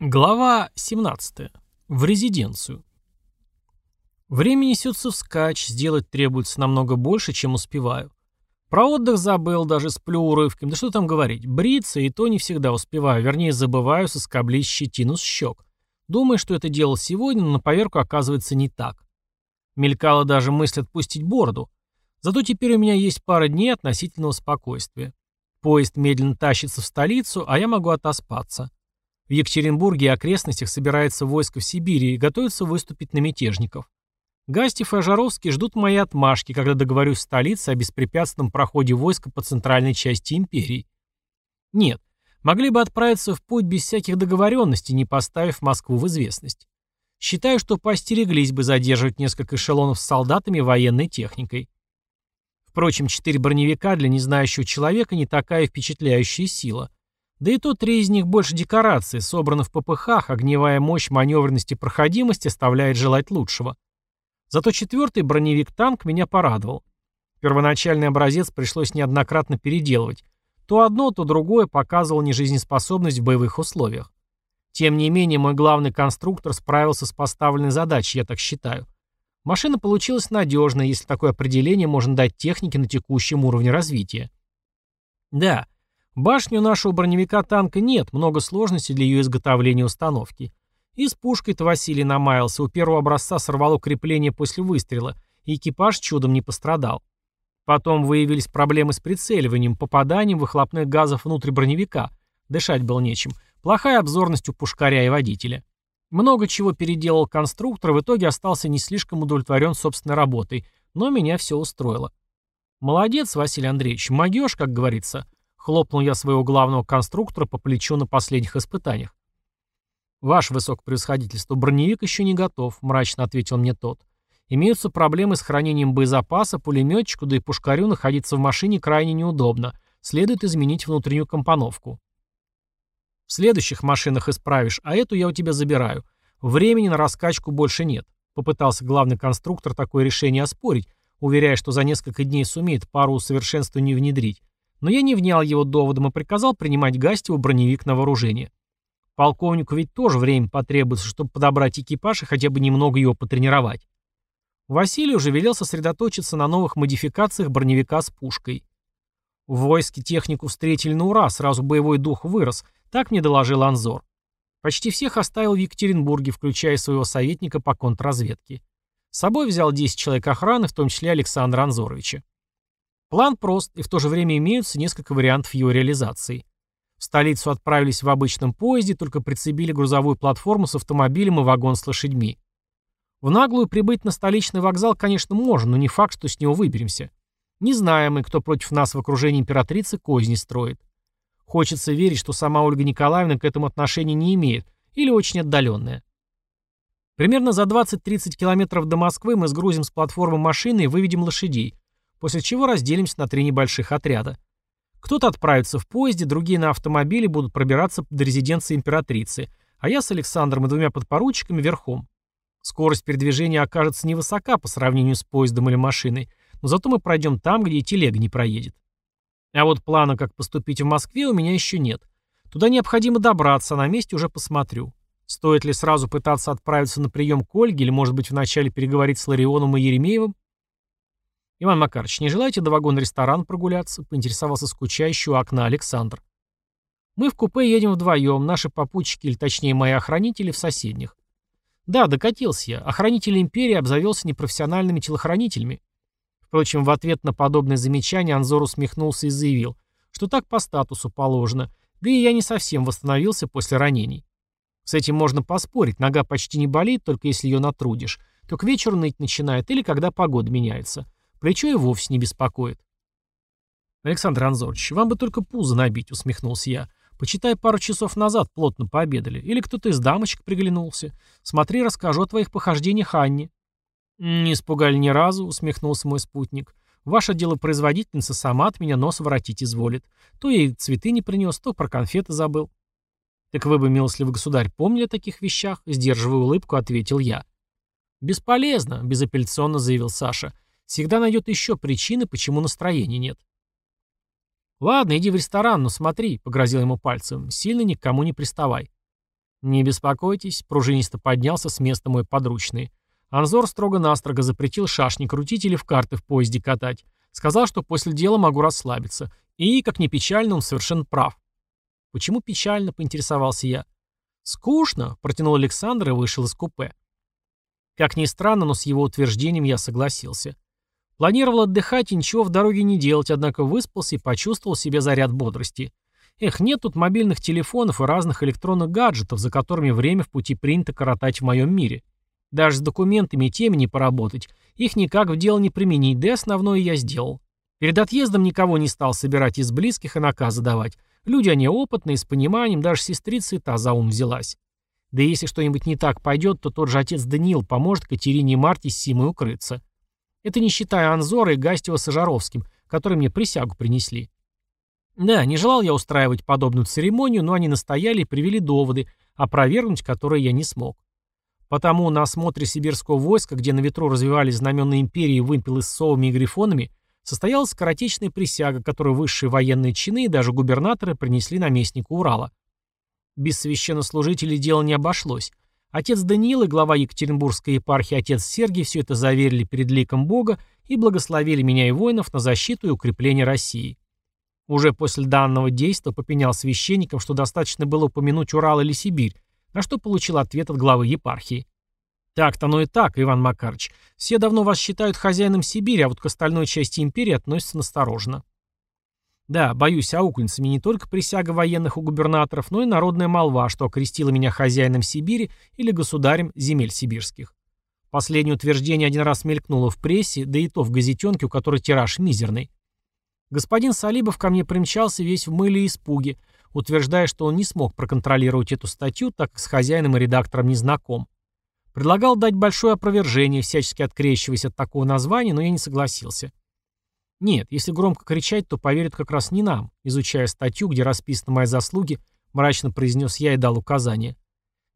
Глава 17. В резиденцию. Время несется вскачь, сделать требуется намного больше, чем успеваю. Про отдых забыл, даже сплю урывками, да что там говорить, бриться и то не всегда успеваю, вернее забываю соскоблить щетину с щек. Думаю, что это делал сегодня, но на поверку оказывается не так. Мелькала даже мысль отпустить бороду. Зато теперь у меня есть пара дней относительного спокойствия. Поезд медленно тащится в столицу, а я могу отоспаться. В Екатеринбурге и окрестностях собирается войско в Сибири и готовится выступить на мятежников. Гастев и Ожаровский ждут моей отмашки, когда договорюсь в столице о беспрепятственном проходе войска по центральной части империи. Нет, могли бы отправиться в путь без всяких договоренностей, не поставив Москву в известность. Считаю, что постереглись бы задерживать несколько эшелонов с солдатами и военной техникой. Впрочем, четыре броневика для незнающего человека не такая впечатляющая сила – да и то три из них больше декорации, собраны в ППХ, огневая мощь, маневренность и проходимость оставляет желать лучшего. Зато четвертый броневик-танк меня порадовал. Первоначальный образец пришлось неоднократно переделывать. То одно, то другое показывало нежизнеспособность в боевых условиях. Тем не менее, мой главный конструктор справился с поставленной задачей, я так считаю. Машина получилась надежной, если такое определение можно дать технике на текущем уровне развития. Да, Башни у нашего броневика-танка нет, много сложностей для ее изготовления и установки. И с пушкой-то Василий намаялся, у первого образца сорвало крепление после выстрела, и экипаж чудом не пострадал. Потом выявились проблемы с прицеливанием, попаданием выхлопных газов внутрь броневика. Дышать было нечем. Плохая обзорность у пушкаря и водителя. Много чего переделал конструктор, в итоге остался не слишком удовлетворен собственной работой, но меня все устроило. Молодец, Василий Андреевич, могешь, как говорится. Хлопнул я своего главного конструктора по плечу на последних испытаниях. «Ваше высокопревосходительство, броневик еще не готов», — мрачно ответил мне тот. «Имеются проблемы с хранением боезапаса, пулеметчику, да и пушкарю находиться в машине крайне неудобно. Следует изменить внутреннюю компоновку». «В следующих машинах исправишь, а эту я у тебя забираю. Времени на раскачку больше нет», — попытался главный конструктор такое решение оспорить, уверяя, что за несколько дней сумеет пару усовершенствований внедрить, но я не внял его доводом и приказал принимать Гастеву броневик на вооружение. Полковнику ведь тоже время потребуется, чтобы подобрать экипаж и хотя бы немного его потренировать. Василий уже велел сосредоточиться на новых модификациях броневика с пушкой. В войске технику встретили на ура, сразу боевой дух вырос, так мне доложил Анзор. Почти всех оставил в Екатеринбурге, включая своего советника по контрразведке. С собой взял 10 человек охраны, в том числе Александра Анзоровича. План прост, и в то же время имеются несколько вариантов его реализации. В столицу отправились в обычном поезде, только прицепили грузовую платформу с автомобилем и вагон с лошадьми. В наглую прибыть на столичный вокзал, конечно, можно, но не факт, что с него выберемся. Не знаем мы, кто против нас в окружении императрицы козни строит. Хочется верить, что сама Ольга Николаевна к этому отношения не имеет, или очень отдаленная. Примерно за 20-30 километров до Москвы мы сгрузим с платформы машины и выведем лошадей, после чего разделимся на три небольших отряда. Кто-то отправится в поезде, другие на автомобиле будут пробираться до резиденции императрицы, а я с Александром и двумя подпоручиками верхом. Скорость передвижения окажется невысока по сравнению с поездом или машиной, но зато мы пройдем там, где и телега не проедет. А вот плана, как поступить в Москве, у меня еще нет. Туда необходимо добраться, а на месте уже посмотрю. Стоит ли сразу пытаться отправиться на прием к Ольге или, может быть, вначале переговорить с Ларионом и Еремеевым? «Иван Макарович, не желаете до вагона-ресторана прогуляться?» — поинтересовался скучающий у окна Александр. «Мы в купе едем вдвоем, наши попутчики, или точнее мои охранители, в соседних». «Да, докатился я. Охранитель империи обзавелся непрофессиональными телохранителями». Впрочем, в ответ на подобное замечание Анзор усмехнулся и заявил, что так по статусу положено, да и я не совсем восстановился после ранений. С этим можно поспорить, нога почти не болит, только если ее натрудишь, то к вечеру ныть начинает или когда погода меняется. Плечо и вовсе не беспокоит. «Александр Анзорович, вам бы только пузо набить», — усмехнулся я. «Почитай, пару часов назад плотно пообедали. Или кто-то из дамочек приглянулся. Смотри, расскажу о твоих похождениях Анне». «Не испугали ни разу», — усмехнулся мой спутник. «Ваша делопроизводительница сама от меня нос воротить изволит. То ей цветы не принес, то про конфеты забыл». «Так вы бы, милостливый государь, помнили о таких вещах?» — сдерживая улыбку, ответил я. «Бесполезно», — безапелляционно заявил Саша. Всегда найдет еще причины, почему настроения нет. «Ладно, иди в ресторан, но смотри», — погрозил ему пальцем, — «сильно никому не приставай». «Не беспокойтесь», — пружинисто поднялся с места мой подручный. Анзор строго-настрого запретил шашни крутить или в карты в поезде катать. Сказал, что после дела могу расслабиться. И, как ни печально, он совершенно прав. «Почему печально?» — поинтересовался я. «Скучно», — протянул Александр и вышел из купе. Как ни странно, но с его утверждением я согласился. Планировал отдыхать и ничего в дороге не делать, однако выспался и почувствовал себе заряд бодрости. Эх, нет тут мобильных телефонов и разных электронных гаджетов, за которыми время в пути принято коротать в моем мире. Даже с документами и теми не поработать. Их никак в дело не применить, да и основное я сделал. Перед отъездом никого не стал собирать из близких и наказы давать. Люди они опытные, с пониманием, даже сестрица и та за ум взялась. Да если что-нибудь не так пойдет, то тот же отец Даниил поможет Катерине и Марте с Симой укрыться. Это не считая Анзора и Гастева с Ожаровским, которые мне присягу принесли. Да, не желал я устраивать подобную церемонию, но они настояли и привели доводы, опровергнуть которые я не смог. Потому на осмотре сибирского войска, где на ветру развивались знамена империи вымпелы с совами и грифонами, состоялась скоротечная присяга, которую высшие военные чины и даже губернаторы принесли наместнику Урала. Без священнослужителей дело не обошлось. Отец Даниил и глава Екатеринбургской епархии отец Сергий все это заверили перед ликом Бога и благословили меня и воинов на защиту и укрепление России. Уже после данного действия попенял священникам, что достаточно было упомянуть Урал или Сибирь, на что получил ответ от главы епархии. Так-то оно и так, Иван Макарович. Все давно вас считают хозяином Сибири, а вот к остальной части империи относятся настороженно. Да, боюсь, аукнется не только присяга военных у губернаторов, но и народная молва, что окрестила меня хозяином Сибири или государем земель сибирских. Последнее утверждение один раз мелькнуло в прессе, да и то в газетенке, у которой тираж мизерный. Господин Салибов ко мне примчался весь в мыле и испуге, утверждая, что он не смог проконтролировать эту статью, так как с хозяином и редактором не знаком. Предлагал дать большое опровержение, всячески открещиваясь от такого названия, но я не согласился. Нет, если громко кричать, то поверят как раз не нам, изучая статью, где расписаны мои заслуги, мрачно произнес я и дал указание.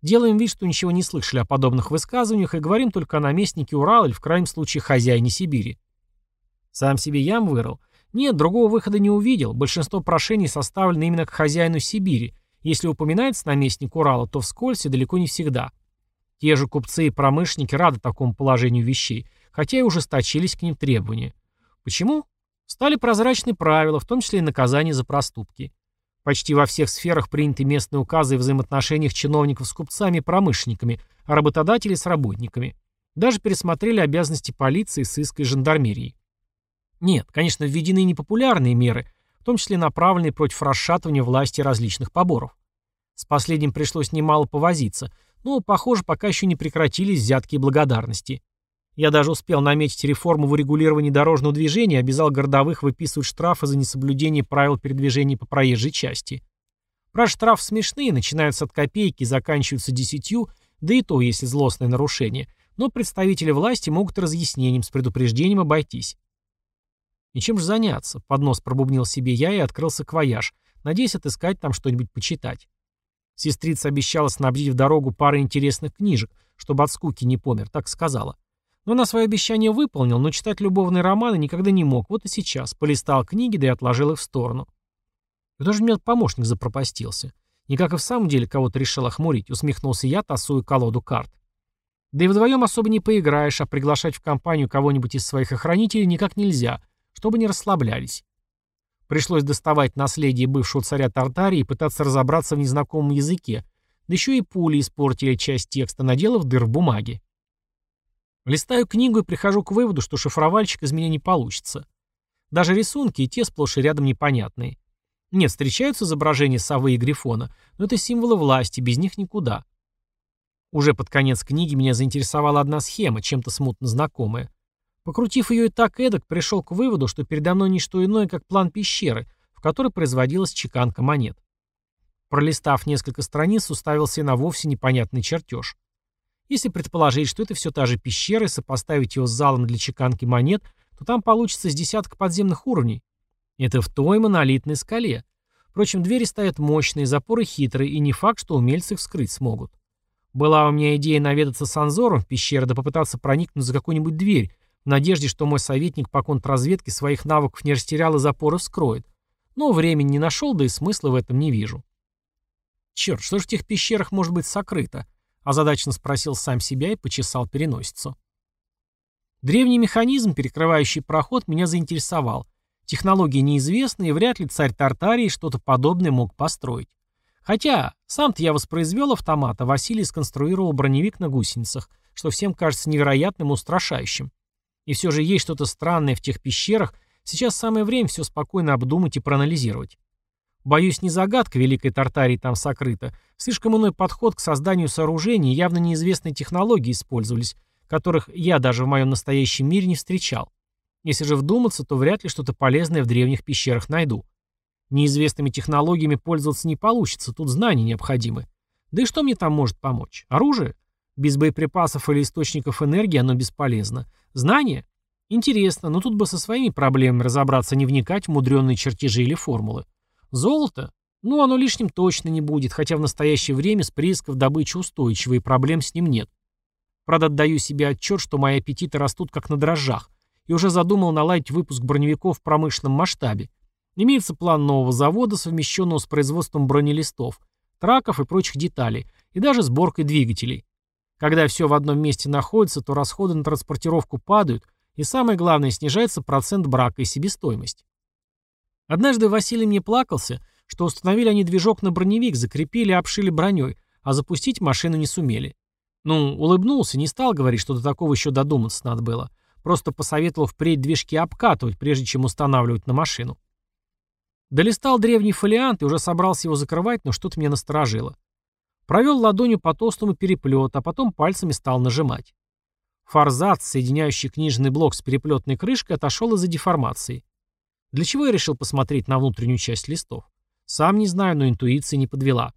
Делаем вид, что ничего не слышали о подобных высказываниях и говорим только о наместнике Урала или в крайнем случае хозяине Сибири. Сам себе ям вырыл, нет, другого выхода не увидел. Большинство прошений составлено именно к хозяину Сибири. Если упоминается наместник Урала, то вскользь и далеко не всегда. Те же купцы и промышленники рады такому положению вещей, хотя и ужесточились к ним требования. Почему? Стали прозрачны правила, в том числе и наказания за проступки. Почти во всех сферах приняты местные указы о взаимоотношениях чиновников с купцами и промышленниками, а работодателей с работниками. Даже пересмотрели обязанности полиции, сыска и жандармерии. Нет, конечно, введены непопулярные меры, в том числе направленные против расшатывания власти различных поборов. С последним пришлось немало повозиться, но, похоже, пока еще не прекратились взятки и благодарности. Я даже успел наметить реформу в урегулировании дорожного движения и обязал городовых выписывать штрафы за несоблюдение правил передвижения по проезжей части. Про штраф смешные, начинаются от копейки заканчиваются десятью, да и то, если злостное нарушение, но представители власти могут разъяснением с предупреждением обойтись. И чем же заняться? Под нос пробубнил себе я и открылся квояж, надеясь отыскать там что-нибудь почитать. Сестрица обещала снабдить в дорогу парой интересных книжек, чтобы от скуки не помер, так сказала. Но на свое обещание выполнил, но читать любовные романы никогда не мог, вот и сейчас. Полистал книги, да и отложил их в сторону. Кто же мне помощник запропастился? Никак и в самом деле кого-то решил охмурить, усмехнулся я, тасую колоду карт. Да и вдвоем особо не поиграешь, а приглашать в компанию кого-нибудь из своих охранителей никак нельзя, чтобы не расслаблялись. Пришлось доставать наследие бывшего царя Тартарии и пытаться разобраться в незнакомом языке, да еще и пули испортили часть текста, наделав дыр в бумаге. Листаю книгу и прихожу к выводу, что шифровальщик из меня не получится. Даже рисунки и те сплошь и рядом непонятные. Нет, встречаются изображения совы и грифона, но это символы власти, без них никуда. Уже под конец книги меня заинтересовала одна схема, чем-то смутно знакомая. Покрутив ее и так эдак, пришел к выводу, что передо мной не что иное, как план пещеры, в которой производилась чеканка монет. Пролистав несколько страниц, уставился на вовсе непонятный чертеж. Если предположить, что это все та же пещера, и сопоставить его с залом для чеканки монет, то там получится с десяток подземных уровней. Это в той монолитной скале. Впрочем, двери стоят мощные, запоры хитрые, и не факт, что умельцы их вскрыть смогут. Была у меня идея наведаться с Анзором в пещеру, да попытаться проникнуть за какую-нибудь дверь, в надежде, что мой советник по контрразведке своих навыков не растерял и запоры вскроет. Но времени не нашел, да и смысла в этом не вижу. Черт, что же в тех пещерах может быть сокрыто? Озадаченно спросил сам себя и почесал переносицу. Древний механизм, перекрывающий проход, меня заинтересовал. Технологии неизвестны, и вряд ли царь Тартарии что-то подобное мог построить. Хотя, сам-то я воспроизвел автомат, а Василий сконструировал броневик на гусеницах, что всем кажется невероятным и устрашающим. И все же есть что-то странное в тех пещерах, сейчас самое время все спокойно обдумать и проанализировать. Боюсь, не загадка Великой Тартарии там сокрыта. Слишком иной подход к созданию сооружений, явно неизвестные технологии использовались, которых я даже в моем настоящем мире не встречал. Если же вдуматься, то вряд ли что-то полезное в древних пещерах найду. Неизвестными технологиями пользоваться не получится, тут знания необходимы. Да и что мне там может помочь? Оружие? Без боеприпасов или источников энергии оно бесполезно. Знания? Интересно, но тут бы со своими проблемами разобраться, не вникать в мудреные чертежи или формулы. Золото? Ну, оно лишним точно не будет, хотя в настоящее время с приисков добычи устойчивой, и проблем с ним нет. Правда, отдаю себе отчет, что мои аппетиты растут как на дрожжах, и уже задумал наладить выпуск броневиков в промышленном масштабе. Имеется план нового завода, совмещенного с производством бронелистов, траков и прочих деталей, и даже сборкой двигателей. Когда все в одном месте находится, то расходы на транспортировку падают, и самое главное, снижается процент брака и себестоимость. Однажды Василий мне плакался, что установили они движок на броневик, закрепили обшили броней, а запустить машину не сумели. Ну, улыбнулся, не стал говорить, что до такого еще додуматься надо было. Просто посоветовал впредь движки обкатывать, прежде чем устанавливать на машину. Долистал древний фолиант и уже собрался его закрывать, но что-то меня насторожило. Провел ладонью по толстому переплету, а потом пальцами стал нажимать. Форзац, соединяющий книжный блок с переплетной крышкой, отошел из-за деформации. Для чего я решил посмотреть на внутреннюю часть листов? Сам не знаю, но интуиция не подвела.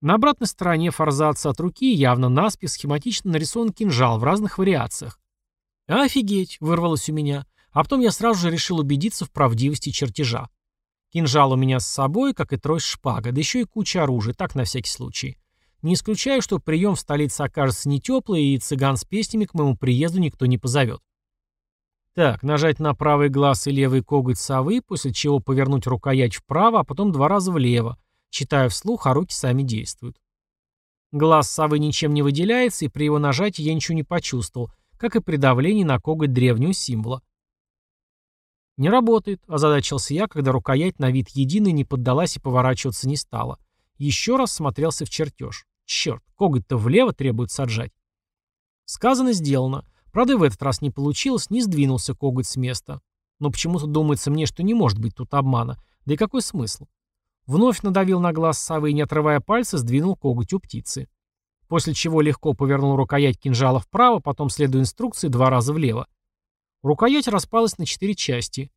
На обратной стороне форзаца от руки явно наспех схематично нарисован кинжал в разных вариациях. «Офигеть!» — вырвалось у меня. А потом я сразу же решил убедиться в правдивости чертежа. Кинжал у меня с собой, как и трость шпага, да еще и куча оружия, так на всякий случай. Не исключаю, что прием в столице окажется не теплый, и цыган с песнями к моему приезду никто не позовет. Так, нажать на правый глаз и левый коготь совы, после чего повернуть рукоять вправо, а потом два раза влево, читая вслух, а руки сами действуют. Глаз совы ничем не выделяется, и при его нажатии я ничего не почувствовал, как и при давлении на коготь древнего символа. «Не работает», — озадачился я, когда рукоять на вид единой не поддалась и поворачиваться не стала. Еще раз смотрелся в чертеж. Черт, коготь-то влево требует саджать. Сказано, сделано. Правда, в этот раз не получилось, не сдвинулся коготь с места. Но почему-то думается мне, что не может быть тут обмана. Да и какой смысл? Вновь надавил на глаз совы и, не отрывая пальца, сдвинул коготь у птицы. После чего легко повернул рукоять кинжала вправо, потом, следуя инструкции, два раза влево. Рукоять распалась на четыре части.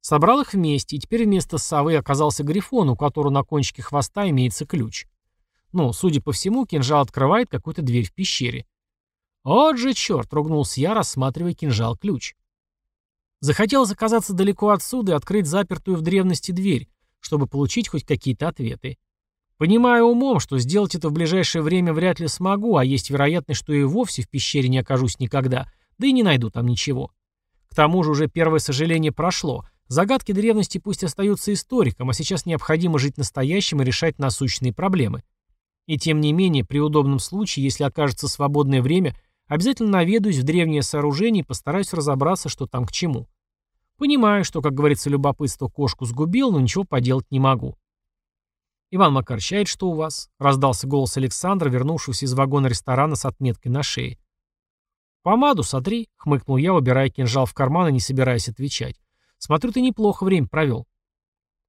Собрал их вместе, и теперь вместо совы оказался грифон, у которого на кончике хвоста имеется ключ. Ну, судя по всему, кинжал открывает какую-то дверь в пещере. «Вот же черт!» — ругнулся я, рассматривая кинжал-ключ. Захотелось оказаться далеко отсюда и открыть запертую в древности дверь, чтобы получить хоть какие-то ответы. Понимаю умом, что сделать это в ближайшее время вряд ли смогу, а есть вероятность, что и вовсе в пещере не окажусь никогда, да и не найду там ничего. К тому же уже первое сожаление прошло. Загадки древности пусть остаются историком, а сейчас необходимо жить настоящим и решать насущные проблемы. И тем не менее, при удобном случае, если окажется свободное время, обязательно наведаюсь в древнее сооружение и постараюсь разобраться, что там к чему. Понимаю, что, как говорится, любопытство кошку сгубил, но ничего поделать не могу. «Иван Макарович, что у вас?» — раздался голос Александра, вернувшегося из вагона ресторана с отметкой на шее. «Помаду сотри», — хмыкнул я, убирая кинжал в карман и не собираясь отвечать. «Смотрю, ты неплохо время провел».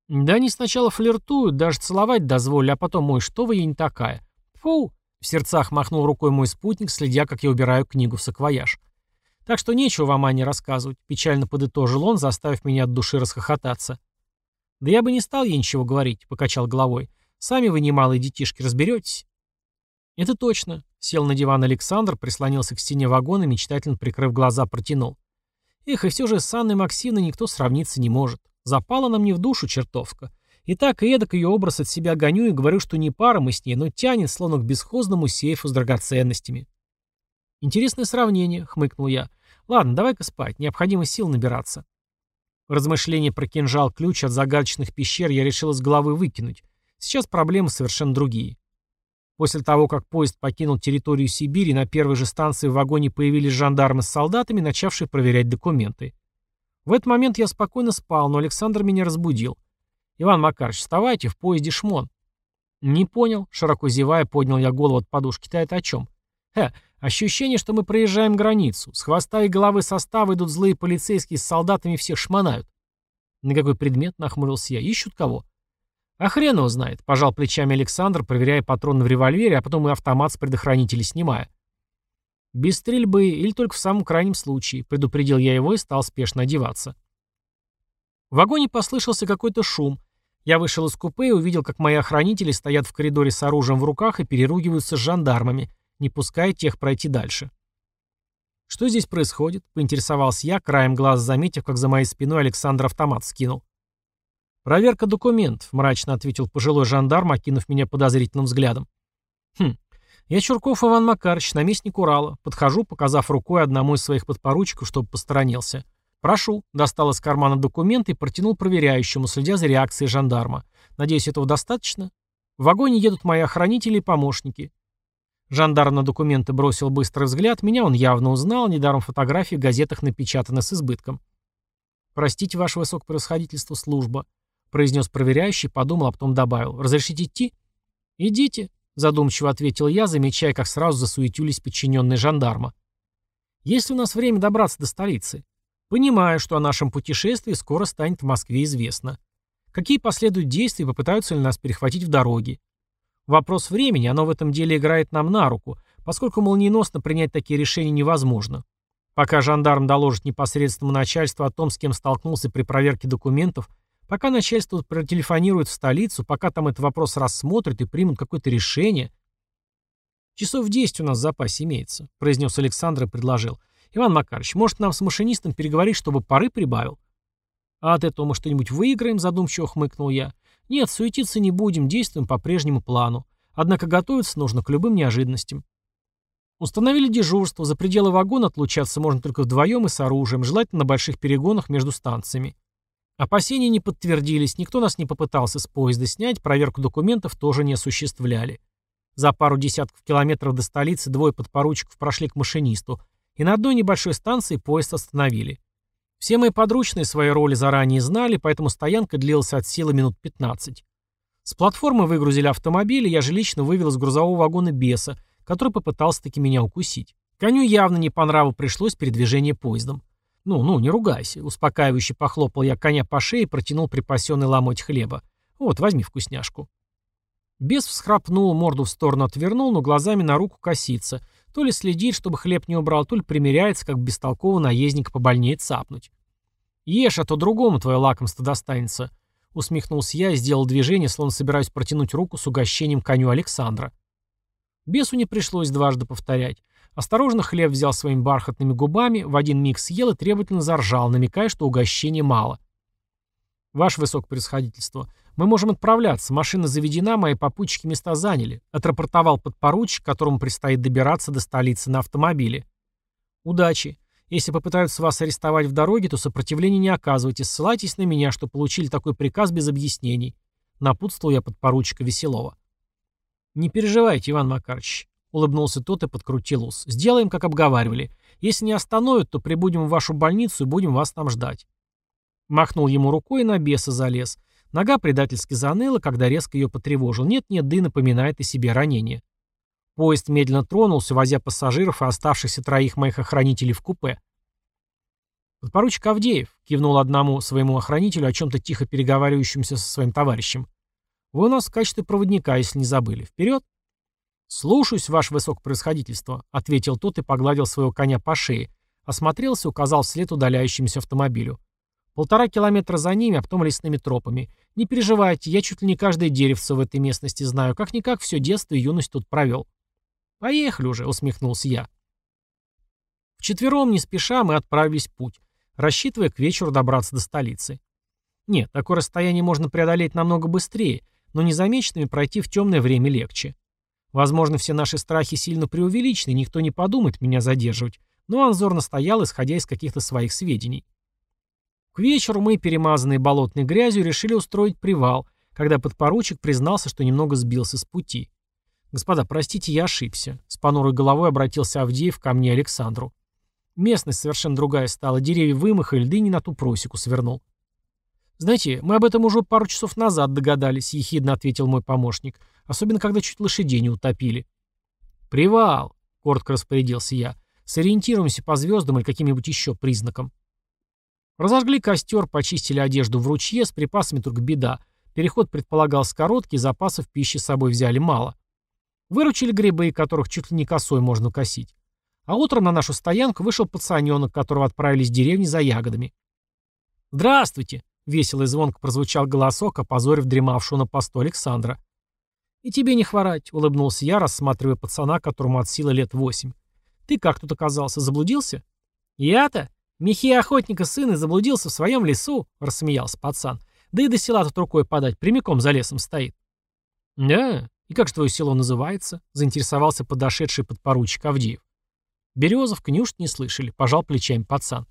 «Да они сначала флиртуют, даже целовать дозволили, а потом, мой, что вы, я не такая». «Фу!» — в сердцах махнул рукой мой спутник, следя, как я убираю книгу в саквояж. «Так что нечего вам Ане рассказывать», — печально подытожил он, заставив меня от души расхохотаться. «Да я бы не стал ей ничего говорить», — покачал головой. «Сами вы немалые детишки, разберетесь». «Это точно», — сел на диван Александр, прислонился к стене вагона, мечтательно прикрыв глаза, протянул. «Эх, и все же с Анной Максимовной никто сравниться не может. Запала нам не в душу чертовка. И так и эдак ее образ от себя гоню и говорю, что не пара мы с ней, но тянет, словно к бесхозному сейфу с драгоценностями». «Интересное сравнение», — хмыкнул я. «Ладно, давай-ка спать, необходимо сил набираться». Размышления про кинжал-ключ от загадочных пещер я решил из головы выкинуть. Сейчас проблемы совершенно другие. После того, как поезд покинул территорию Сибири, на первой же станции в вагоне появились жандармы с солдатами, начавшие проверять документы. В этот момент я спокойно спал, но Александр меня разбудил. «Иван Макарович, вставайте, в поезде шмон». «Не понял», — широко зевая, поднял я голову от подушки. «Ты это о чем?» «Хе, ощущение, что мы проезжаем границу. С хвоста и головы состава идут злые полицейские с солдатами всех шмонают». «На какой предмет?» — нахмурился я. «Ищут кого?» «А хрен его знает», — пожал плечами Александр, проверяя патроны в револьвере, а потом и автомат с предохранителя снимая. «Без стрельбы или только в самом крайнем случае», — предупредил я его и стал спешно одеваться. В вагоне послышался какой-то шум. Я вышел из купе и увидел, как мои охранители стоят в коридоре с оружием в руках и переругиваются с жандармами, не пуская тех пройти дальше. «Что здесь происходит?» — поинтересовался я, краем глаз заметив, как за моей спиной Александр автомат скинул. «Проверка документов», — мрачно ответил пожилой жандарм, окинув меня подозрительным взглядом. «Хм. Я Чурков Иван Макарович, наместник Урала. Подхожу, показав рукой одному из своих подпоручиков, чтобы посторонился. «Прошу», — достал из кармана документ и протянул проверяющему, следя за реакцией жандарма. «Надеюсь, этого достаточно?» В вагоне едут мои охранители и помощники. Жандарм на документы бросил быстрый взгляд, меня он явно узнал, недаром фотографии в газетах напечатаны с избытком. «Простите, ваше высокопроисходительство, служба», — произнес проверяющий, подумал, а потом добавил. «Разрешите идти?» «Идите», — задумчиво ответил я, замечая, как сразу засуетились подчиненные жандарма. «Есть у нас время добраться до столицы? Понимаю, что о нашем путешествии скоро станет в Москве известно. Какие последуют действия попытаются ли нас перехватить в дороге? Вопрос времени, оно в этом деле играет нам на руку, поскольку молниеносно принять такие решения невозможно. Пока жандарм доложит непосредственному начальству о том, с кем столкнулся при проверке документов, Пока начальство протелефонирует в столицу, пока там этот вопрос рассмотрят и примут какое-то решение. Часов 10 у нас в запасе имеется, произнес Александр и предложил. Иван Макарович, может нам с машинистом переговорить, чтобы пары прибавил? А от этого мы что-нибудь выиграем, задумчиво хмыкнул я. Нет, суетиться не будем, действуем по прежнему плану. Однако готовиться нужно к любым неожиданностям. Установили дежурство, за пределы вагона отлучаться можно только вдвоем и с оружием, желательно на больших перегонах между станциями. Опасения не подтвердились, никто нас не попытался с поезда снять, проверку документов тоже не осуществляли. За пару десятков километров до столицы двое подпоручиков прошли к машинисту, и на одной небольшой станции поезд остановили. Все мои подручные свои роли заранее знали, поэтому стоянка длилась от силы минут 15. С платформы выгрузили автомобиль, и я же лично вывел из грузового вагона беса, который попытался таки меня укусить. Коню явно не по нраву пришлось передвижение поездом. «Ну, ну, не ругайся», — успокаивающе похлопал я коня по шее и протянул припасенный ломоть хлеба. «Вот, возьми вкусняшку». Бес всхрапнул, морду в сторону отвернул, но глазами на руку косится. То ли следит, чтобы хлеб не убрал, то ли примеряется, как бестолково наездника побольнее цапнуть. «Ешь, а то другому твое лакомство достанется», — усмехнулся я и сделал движение, словно собираюсь протянуть руку с угощением коню Александра. Бесу не пришлось дважды повторять. Осторожно хлеб взял своими бархатными губами, в один миг съел и требовательно заржал, намекая, что угощения мало. «Ваше высокопроисходительство, мы можем отправляться. Машина заведена, мои попутчики места заняли», отрапортовал подпоручик, которому предстоит добираться до столицы на автомобиле. «Удачи. Если попытаются вас арестовать в дороге, то сопротивления не оказывайте. Ссылайтесь на меня, что получили такой приказ без объяснений», напутствовал я подпоручика Веселова. «Не переживайте, Иван Макарович. Улыбнулся тот и подкрутил ус. «Сделаем, как обговаривали. Если не остановят, то прибудем в вашу больницу и будем вас там ждать». Махнул ему рукой и на беса залез. Нога предательски заныла, когда резко ее потревожил. Нет-нет, да и напоминает о себе ранение. Поезд медленно тронулся, возя пассажиров и оставшихся троих моих охранителей в купе. «Подпоручик Авдеев», — кивнул одному своему охранителю, о чем-то тихо переговаривающемуся со своим товарищем. «Вы у нас в качестве проводника, если не забыли. Вперед!» «Слушаюсь, ваше высокопроисходительство», — ответил тот и погладил своего коня по шее, осмотрелся, указал вслед удаляющемуся автомобилю. Полтора километра за ними, а потом лесными тропами. Не переживайте, я чуть ли не каждое деревце в этой местности знаю. Как-никак все детство и юность тут провел. Поехали уже, усмехнулся я. Вчетвером, не спеша, мы отправились в путь, рассчитывая к вечеру добраться до столицы. Нет, такое расстояние можно преодолеть намного быстрее, но незамеченными пройти в темное время легче. Возможно, все наши страхи сильно преувеличены, никто не подумает меня задерживать, но Анзор настоял, исходя из каких-то своих сведений. К вечеру мы, перемазанные болотной грязью, решили устроить привал, когда подпоручик признался, что немного сбился с пути. «Господа, простите, я ошибся», — с понурой головой обратился Авдеев ко мне Александру. Местность совершенно другая стала, деревья вымахали, да и не на ту просеку свернул. «Знаете, мы об этом уже пару часов назад догадались», — ехидно ответил мой помощник, особенно когда чуть лошадей не утопили. «Привал», — коротко распорядился я, — «сориентируемся по звездам или каким-нибудь еще признакам». Разожгли костер, почистили одежду в ручье, с припасами только беда. Переход предполагался короткий, запасов пищи с собой взяли мало. Выручили грибы, которых чуть ли не косой можно косить. А утром на нашу стоянку вышел пацаненок, которого отправились в деревню за ягодами. «Здравствуйте!» — весело и звонко прозвучал голосок, опозорив дремавшего на посту Александра. «И тебе не хворать», — улыбнулся я, рассматривая пацана, которому от силы лет восемь. «Ты как тут оказался? Заблудился?» «Я-то? Михей охотника сын и заблудился в своем лесу», — рассмеялся пацан. «Да и до села тут рукой подать, прямиком за лесом стоит». «Да? И как же твое село называется?» — заинтересовался подошедший подпоручик Авдеев. «Березовка, неужто не слышали?» — пожал плечами пацан.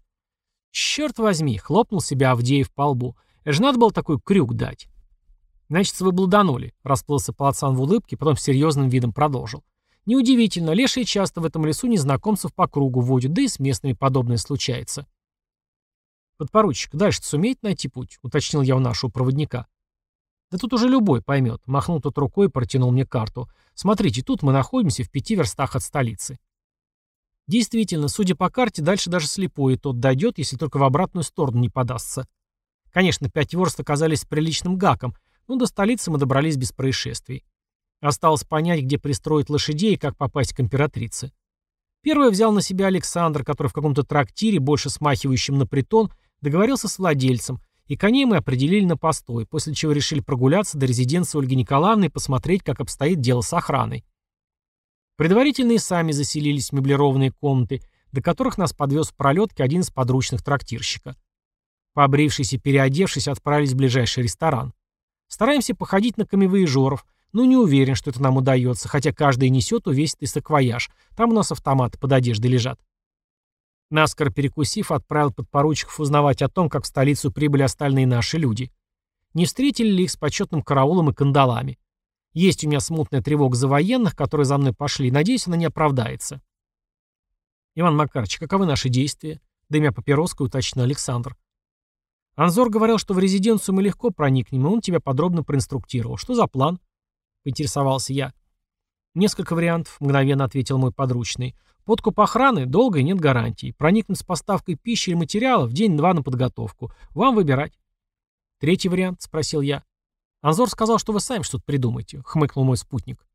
«Черт возьми!» — хлопнул себя Авдеев по лбу. «Это же надо было такой крюк дать». «Значит, вы блуданули», — расплылся пацан в улыбке, потом серьезным видом продолжил. «Неудивительно, лешие часто в этом лесу незнакомцев по кругу водят, да и с местными подобное случается». «Подпоручик, дальше сумеет найти путь?» — уточнил я у нашего проводника. «Да тут уже любой поймет», — махнул тот рукой и протянул мне карту. «Смотрите, тут мы находимся в пяти верстах от столицы». Действительно, судя по карте, дальше даже слепой тот дойдет, если только в обратную сторону не подастся. Конечно, пять верст оказались приличным гаком, но до столицы мы добрались без происшествий. Осталось понять, где пристроить лошадей и как попасть к императрице. Первое взял на себя Александр, который в каком-то трактире, больше смахивающем на притон, договорился с владельцем, и коней мы определили на постой, после чего решили прогуляться до резиденции Ольги Николаевны и посмотреть, как обстоит дело с охраной. Предварительно и сами заселились в меблированные комнаты, до которых нас подвез в пролетке один из подручных трактирщика. Побрившись и переодевшись, отправились в ближайший ресторан. Стараемся походить на камевоежоров, но не уверен, что это нам удается, хотя каждый несет увесистый саквояж. Там у нас автоматы под одеждой лежат. Наскоро перекусив, отправил подпоручиков узнавать о том, как в столицу прибыли остальные наши люди. Не встретили ли их с почетным караулом и кандалами. Есть у меня смутная тревога за военных, которые за мной пошли. Надеюсь, она не оправдается. Иван Макарович, каковы наши действия? Дымя папироской уточнил Александр. Анзор говорил, что в резиденцию мы легко проникнем, и он тебя подробно проинструктировал. Что за план? Поинтересовался я. Несколько вариантов, мгновенно ответил мой подручный. Подкуп охраны, долго и нет гарантий. Проникнуть с поставкой пищи или материалов день-два на подготовку. Вам выбирать. Третий вариант, спросил я. Анзор сказал, что вы сами что-то придумаете, хмыкнул мой спутник.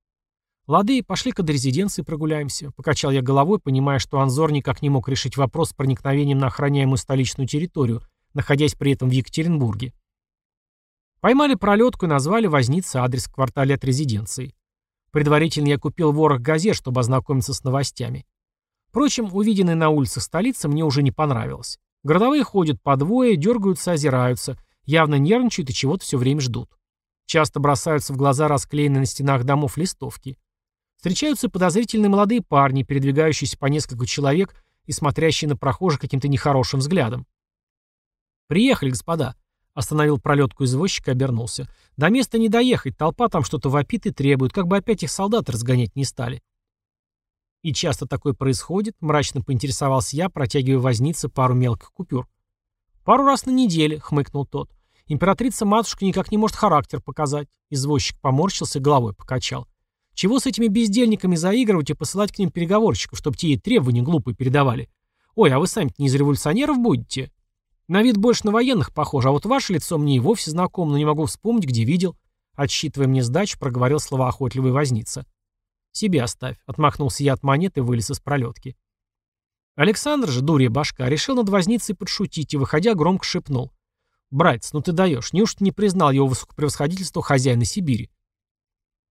Лады, пошли-ка до резиденции прогуляемся. Покачал я головой, понимая, что Анзор никак не мог решить вопрос с проникновением на охраняемую столичную территорию, находясь при этом в Екатеринбурге. Поймали пролетку и назвали вознице адрес в квартале от резиденции. Предварительно я купил ворох газет, чтобы ознакомиться с новостями. Впрочем, увиденное на улицах столицы мне уже не понравилось. Городовые ходят по двое, дергаются, озираются, явно нервничают и чего-то все время ждут. Часто бросаются в глаза расклеенные на стенах домов листовки. Встречаются подозрительные молодые парни, передвигающиеся по несколько человек и смотрящие на прохожих каким-то нехорошим взглядом. «Приехали, господа», — остановил пролетку извозчика и обернулся. «До места не доехать, толпа там что-то вопит и требует, как бы опять их солдат разгонять не стали». «И часто такое происходит?» — мрачно поинтересовался я, протягивая вознице пару мелких купюр. «Пару раз на неделе», — хмыкнул тот. «Императрица-матушка никак не может характер показать». Извозчик поморщился и головой покачал. «Чего с этими бездельниками заигрывать и посылать к ним переговорщиков, чтобы те ей требования глупые передавали? Ой, а вы сами-то не из революционеров будете?» «На вид больше на военных похож, а вот ваше лицо мне и вовсе знакомо, но не могу вспомнить, где видел». Отсчитывая мне сдачу, проговорил слова охотливый возница. «Себе оставь», — отмахнулся я от монеты и вылез из пролетки. Александр же, дурья башка, решил над возницей подшутить и, выходя, громко шепнул. «Братец, ну ты даешь, неужто не признал его высокопревосходительство хозяина Сибири?»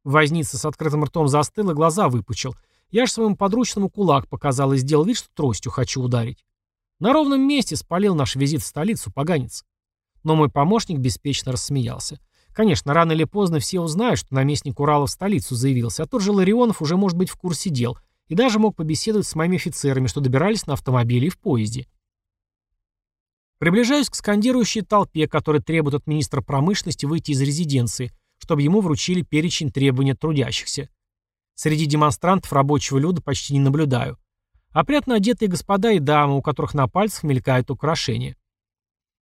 Возница с открытым ртом застыл и глаза выпучил. Я ж своему подручному кулак показал и сделал вид, что тростью хочу ударить. На ровном месте спалил наш визит в столицу, поганец. Но мой помощник беспечно рассмеялся. Конечно, рано или поздно все узнают, что наместник Урала в столицу заявился, а тот же Ларионов уже может быть в курсе дел и даже мог побеседовать с моими офицерами, что добирались на автомобиле и в поезде. Приближаюсь к скандирующей толпе, которая требует от министра промышленности выйти из резиденции, чтобы ему вручили перечень требований трудящихся. Среди демонстрантов рабочего люда почти не наблюдаю. Опрятно одетые господа и дамы, у которых на пальцах мелькают украшения.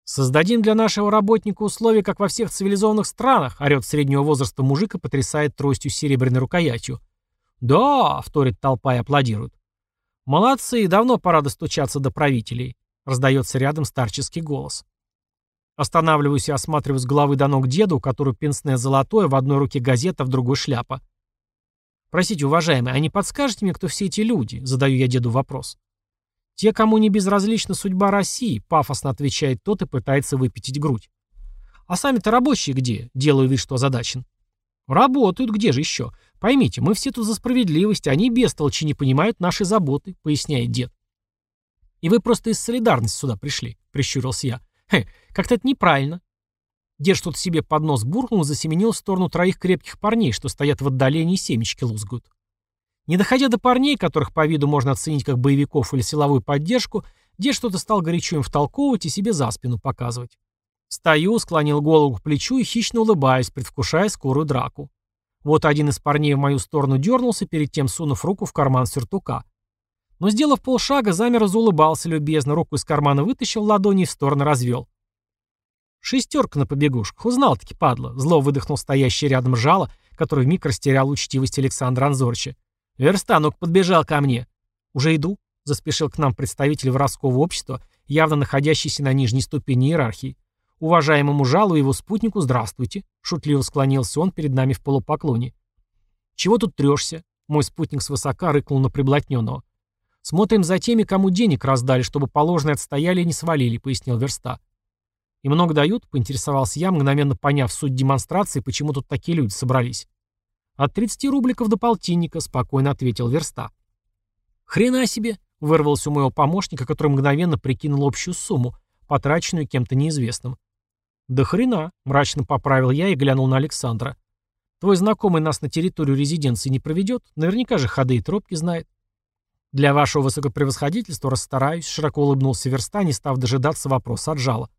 «Создадим для нашего работника условия, как во всех цивилизованных странах», орет среднего возраста мужик и потрясает тростью серебряной рукоятью. «Да!» — вторит толпа и аплодирует. «Молодцы, давно пора достучаться до правителей», — раздается рядом старческий голос. Останавливаюсь и осматриваю с головы до ног деду, у которого пенсное золотое, в одной руке газета, в другой шляпа. «Простите, уважаемый, а не подскажете мне, кто все эти люди?» — задаю я деду вопрос. «Те, кому не безразлична судьба России», — пафосно отвечает тот и пытается выпятить грудь. «А сами-то рабочие где?» — делаю вид, что озадачен. «Работают, где же еще? Поймите, мы все тут за справедливость, они без толчи не понимают наши заботы», — поясняет дед. «И вы просто из солидарности сюда пришли», — прищурился я. Хе, как-то это неправильно. Дед что-то себе под нос буркнул и засеменил в сторону троих крепких парней, что стоят в отдалении и семечки лузгают. Не доходя до парней, которых по виду можно оценить как боевиков или силовую поддержку, дед что-то стал горячо им втолковывать и себе за спину показывать. Стою, склонил голову к плечу и хищно улыбаясь, предвкушая скорую драку. Вот один из парней в мою сторону дернулся, перед тем сунув руку в карман сюртука. Но, сделав полшага, замер и заулыбался любезно, руку из кармана вытащил, ладони в стороны развел. «Шестерка на побегушках, узнал-таки, падла», — зло выдохнул стоящий рядом жало, который вмиг растерял учтивость Александра Анзорча. «Верстанук подбежал ко мне». «Уже иду», — заспешил к нам представитель воровского общества, явно находящийся на нижней ступени иерархии. «Уважаемому жалу и его спутнику здравствуйте», — шутливо склонился он перед нами в полупоклоне. «Чего тут трешься?» — мой спутник свысока рыкнул на приблотненного. «Смотрим за теми, кому денег раздали, чтобы положенные отстояли и не свалили», — пояснил Верста. «И много дают?» — поинтересовался я, мгновенно поняв суть демонстрации, почему тут такие люди собрались. «От 30 рубликов до полтинника», — спокойно ответил Верста. «Хрена себе!» — вырвался у моего помощника, который мгновенно прикинул общую сумму, потраченную кем-то неизвестным. «Да хрена!» — мрачно поправил я и глянул на Александра. «Твой знакомый нас на территорию резиденции не проведет? Наверняка же ходы и тропки знает». «Для вашего высокопревосходительства расстараюсь», — широко улыбнулся Верста, не став дожидаться вопроса от жала.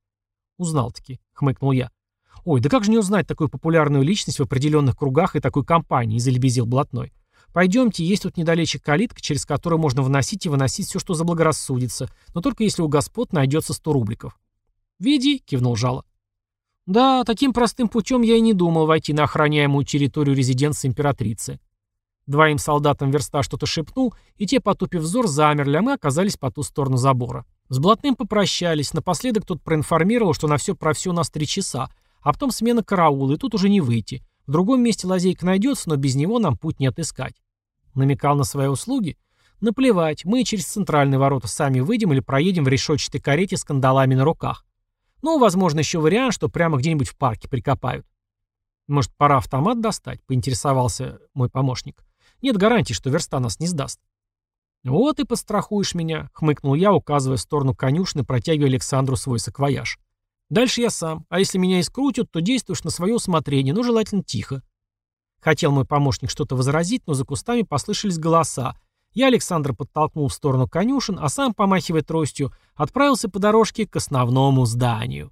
«Узнал-таки», — хмыкнул я. «Ой, да как же не узнать такую популярную личность в определенных кругах и такой компании?» — залебезил Блатной. «Пойдемте, есть тут недалече калитка, через которую можно вносить и выносить все, что заблагорассудится, но только если у господ найдется сто рубликов». «Веди», — кивнул Жало. «Да, таким простым путем я и не думал войти на охраняемую территорию резиденции императрицы. Двоим солдатам верста что-то шепнул, и те, потупив взор, замерли, а мы оказались по ту сторону забора. С блатным попрощались, напоследок тот проинформировал, что на все про все у нас три часа, а потом смена караула, и тут уже не выйти. В другом месте лазейка найдется, но без него нам путь не отыскать. Намекал на свои услуги? Наплевать, мы через центральные ворота сами выйдем или проедем в решетчатой карете с кандалами на руках. Ну, возможно, еще вариант, что прямо где-нибудь в парке прикопают. Может, пора автомат достать? Поинтересовался мой помощник. Нет гарантии, что верста нас не сдаст. «Вот и пострахуешь меня», — хмыкнул я, указывая в сторону конюшны, протягивая Александру свой саквояж. «Дальше я сам, а если меня искрутят, то действуешь на свое усмотрение, но желательно тихо». Хотел мой помощник что-то возразить, но за кустами послышались голоса. Я Александра подтолкнул в сторону конюшен, а сам, помахивая тростью, отправился по дорожке к основному зданию.